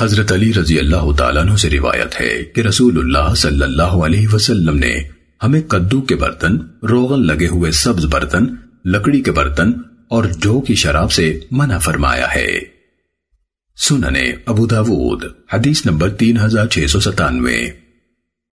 حضرت علی رضی اللہ تعالیٰ عنہ سے روایت ہے کہ رسول اللہ صلی اللہ علیہ وسلم نے ہمیں کدو کے برتن، روغن لگے ہوئے سبز برتن، لکڑی کے برتن اور جو کی شراب سے منع فرمایا ہے۔ سننے ابو داود، حدیث نمبر تین ہزار چھ سو ستانوے۔